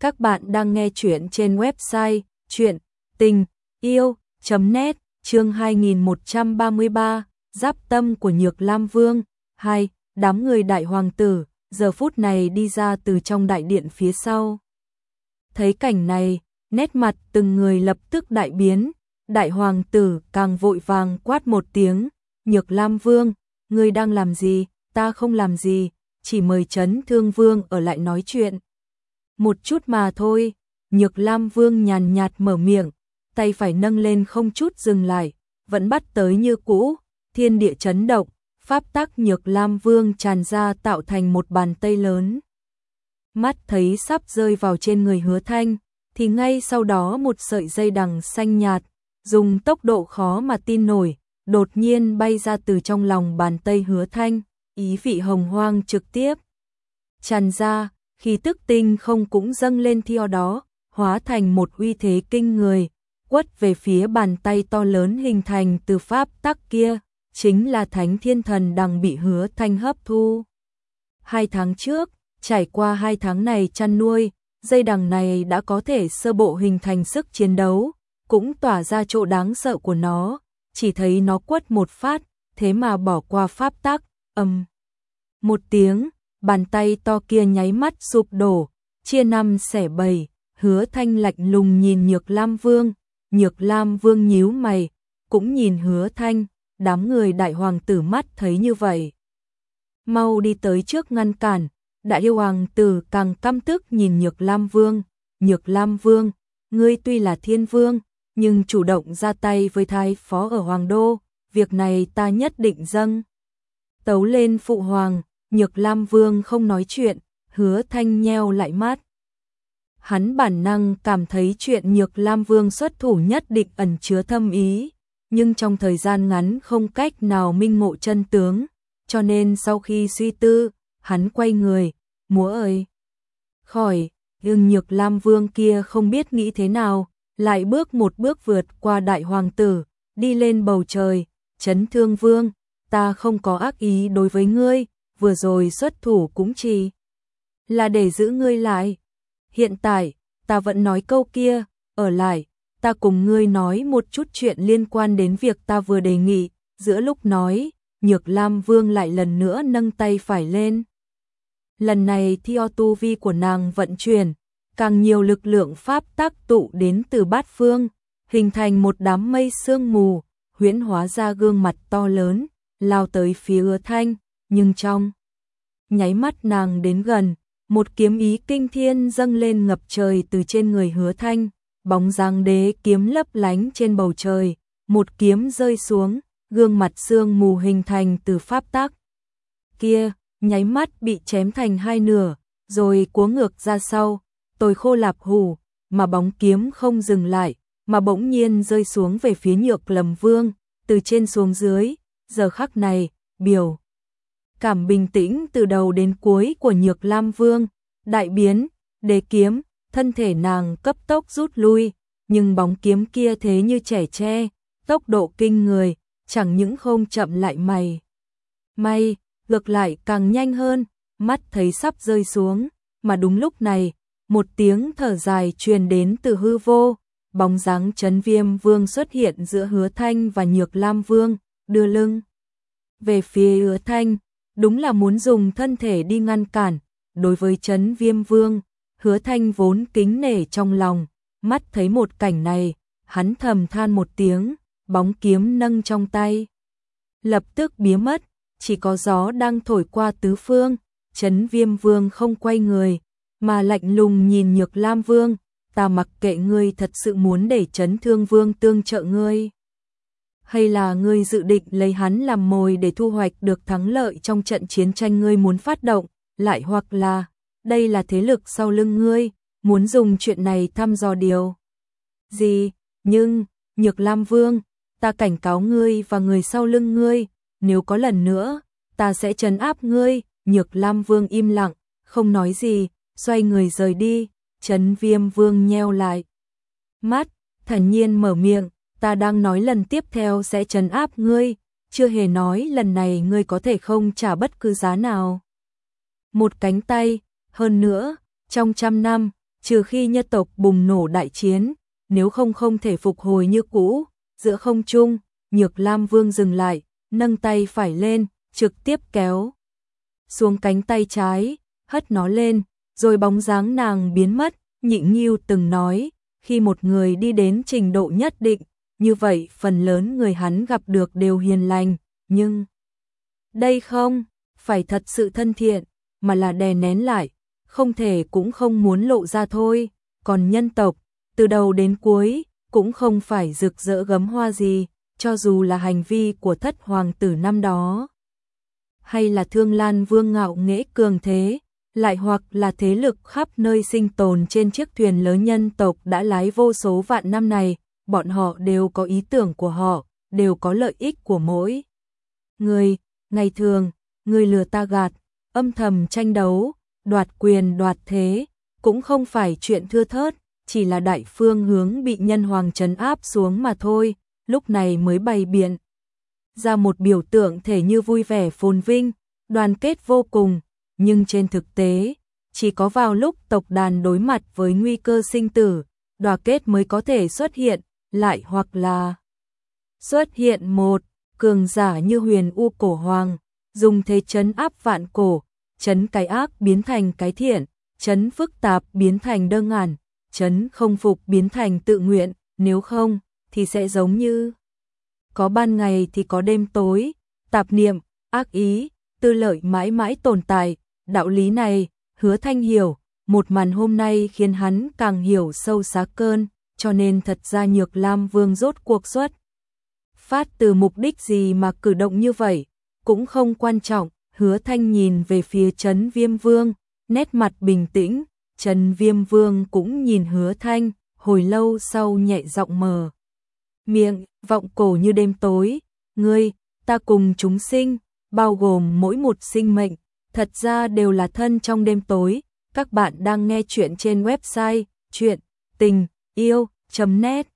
Các bạn đang nghe chuyện trên website chuyện tình yêu.net chương 2133 Giáp tâm của Nhược Lam Vương 2. Đám người đại hoàng tử giờ phút này đi ra từ trong đại điện phía sau. Thấy cảnh này, nét mặt từng người lập tức đại biến, đại hoàng tử càng vội vàng quát một tiếng, Nhược Lam Vương, ngươi đang làm gì, ta không làm gì, chỉ mời chấn thương vương ở lại nói chuyện. Một chút mà thôi, Nhược Lam Vương nhàn nhạt mở miệng, tay phải nâng lên không chút dừng lại, vẫn bắt tới như cũ, thiên địa chấn động, pháp tắc Nhược Lam Vương tràn ra tạo thành một bàn tay lớn. Mắt thấy sắp rơi vào trên người hứa thanh, thì ngay sau đó một sợi dây đằng xanh nhạt, dùng tốc độ khó mà tin nổi, đột nhiên bay ra từ trong lòng bàn tay hứa thanh, ý vị hồng hoang trực tiếp. Tràn ra, khi tức tinh không cũng dâng lên theo đó, hóa thành một uy thế kinh người, quất về phía bàn tay to lớn hình thành từ pháp tắc kia, chính là thánh thiên thần đang bị hứa thanh hấp thu. Hai tháng trước, trải qua hai tháng này chăn nuôi, dây đằng này đã có thể sơ bộ hình thành sức chiến đấu, cũng tỏa ra chỗ đáng sợ của nó, chỉ thấy nó quất một phát, thế mà bỏ qua pháp tắc, âm. Một tiếng, bàn tay to kia nháy mắt sụp đổ, chia năm xẻ bảy, hứa thanh lạnh lùng nhìn Nhược Lam Vương, Nhược Lam Vương nhíu mày, cũng nhìn hứa thanh, đám người đại hoàng tử mắt thấy như vậy. Mau đi tới trước ngăn cản, đại yêu hoàng tử càng căm tức nhìn Nhược Lam Vương, Nhược Lam Vương, ngươi tuy là thiên vương, nhưng chủ động ra tay với thái phó ở Hoàng Đô, việc này ta nhất định dâng. Tấu lên phụ hoàng, Nhược Lam Vương không nói chuyện, hứa thanh nheo lại mắt. Hắn bản năng cảm thấy chuyện Nhược Lam Vương xuất thủ nhất định ẩn chứa thâm ý, nhưng trong thời gian ngắn không cách nào minh ngộ chân tướng, cho nên sau khi suy tư, hắn quay người, múa ơi. Khỏi, nhưng Nhược Lam Vương kia không biết nghĩ thế nào, lại bước một bước vượt qua đại hoàng tử, đi lên bầu trời, chấn thương vương, ta không có ác ý đối với ngươi, vừa rồi xuất thủ cũng chỉ là để giữ ngươi lại. Hiện tại, ta vẫn nói câu kia, ở lại, ta cùng ngươi nói một chút chuyện liên quan đến việc ta vừa đề nghị, giữa lúc nói, Nhược Lam Vương lại lần nữa nâng tay phải lên. Lần này theo tu vi của nàng vận chuyển, càng nhiều lực lượng pháp tác tụ đến từ bát phương, hình thành một đám mây sương mù, huyễn hóa ra gương mặt to lớn, lao tới phía ưa thanh, nhưng trong nháy mắt nàng đến gần, một kiếm ý kinh thiên dâng lên ngập trời từ trên người hứa thanh, bóng dáng đế kiếm lấp lánh trên bầu trời, một kiếm rơi xuống, gương mặt xương mù hình thành từ pháp tác. Kia, nháy mắt bị chém thành hai nửa, rồi cuống ngược ra sau, tôi khô lạp hù, mà bóng kiếm không dừng lại, mà bỗng nhiên rơi xuống về phía nhược lầm vương, từ trên xuống dưới, giờ khắc này, biểu. Cảm bình tĩnh từ đầu đến cuối của nhược lam vương, đại biến, đề kiếm, thân thể nàng cấp tốc rút lui, nhưng bóng kiếm kia thế như trẻ tre, tốc độ kinh người, chẳng những không chậm lại mày. May, ngược lại càng nhanh hơn, mắt thấy sắp rơi xuống, mà đúng lúc này, một tiếng thở dài truyền đến từ hư vô, bóng dáng chấn viêm vương xuất hiện giữa hứa thanh và nhược lam vương, đưa lưng. Về phía hứa thanh, đúng là muốn dùng thân thể đi ngăn cản, đối với chấn viêm vương, hứa thanh vốn kính nể trong lòng, mắt thấy một cảnh này, hắn thầm than một tiếng, bóng kiếm nâng trong tay. Lập tức biến mất, chỉ có gió đang thổi qua tứ phương, chấn viêm vương không quay người, mà lạnh lùng nhìn Nhược Lam Vương, ta mặc kệ ngươi thật sự muốn để chấn thương vương tương trợ ngươi. Hay là ngươi dự định lấy hắn làm mồi để thu hoạch được thắng lợi trong trận chiến tranh ngươi muốn phát động, lại hoặc là, đây là thế lực sau lưng ngươi, muốn dùng chuyện này thăm dò điều. Gì, nhưng, Nhược Lam Vương, ta cảnh cáo ngươi và người sau lưng ngươi, nếu có lần nữa, ta sẽ trấn áp ngươi, Nhược Lam Vương im lặng, không nói gì, xoay người rời đi, Trấn Viêm Vương nheo lại. Mắt, thản nhiên mở miệng, ta đang nói lần tiếp theo sẽ trấn áp ngươi, chưa hề nói lần này ngươi có thể không trả bất cứ giá nào. Một cánh tay, hơn nữa, trong trăm năm, trừ khi nhân tộc bùng nổ đại chiến, nếu không không thể phục hồi như cũ, giữa không trung, Nhược Lam Vương dừng lại, nâng tay phải lên, trực tiếp kéo xuống cánh tay trái, hất nó lên, rồi bóng dáng nàng biến mất, Nhịn Nhiêu từng nói, khi một người đi đến trình độ nhất định, như vậy phần lớn người hắn gặp được đều hiền lành, nhưng đây không phải thật sự thân thiện, mà là đè nén lại, không thể cũng không muốn lộ ra thôi, còn nhân tộc, từ đầu đến cuối, cũng không phải rực rỡ gấm hoa gì, cho dù là hành vi của thất hoàng tử năm đó. Hay là thương lan vương ngạo nghễ cường thế, lại hoặc là thế lực khắp nơi sinh tồn trên chiếc thuyền lớn nhân tộc đã lái vô số vạn năm này, bọn họ đều có ý tưởng của họ, đều có lợi ích của mỗi. Người, ngày thường, người lừa ta gạt, âm thầm tranh đấu, đoạt quyền đoạt thế, cũng không phải chuyện thưa thớt, chỉ là đại phương hướng bị nhân hoàng trấn áp xuống mà thôi, lúc này mới bày biện. Ra một biểu tượng thể như vui vẻ phồn vinh, đoàn kết vô cùng, nhưng trên thực tế, chỉ có vào lúc tộc đàn đối mặt với nguy cơ sinh tử, đoàn kết mới có thể xuất hiện, lại hoặc là xuất hiện một cường giả như huyền u cổ hoàng, dùng thế chấn áp vạn cổ, chấn cái ác biến thành cái thiện, chấn phức tạp biến thành đơn ngàn, chấn không phục biến thành tự nguyện, nếu không thì sẽ giống như có ban ngày thì có đêm tối, tạp niệm, ác ý, tư lợi mãi mãi tồn tại, đạo lý này, hứa thanh hiểu, một màn hôm nay khiến hắn càng hiểu sâu sắc cơn, cho nên thật ra Nhược Lam Vương rốt cuộc xuất. Phát từ mục đích gì mà cử động như vậy, cũng không quan trọng, hứa thanh nhìn về phía Trấn Viêm Vương, nét mặt bình tĩnh, Trấn Viêm Vương cũng nhìn hứa thanh, hồi lâu sau nhẹ giọng mờ. Miệng, vọng cổ như đêm tối, ngươi, ta cùng chúng sinh, bao gồm mỗi một sinh mệnh, thật ra đều là thân trong đêm tối. Các bạn đang nghe chuyện trên website chuyện tình yêu.net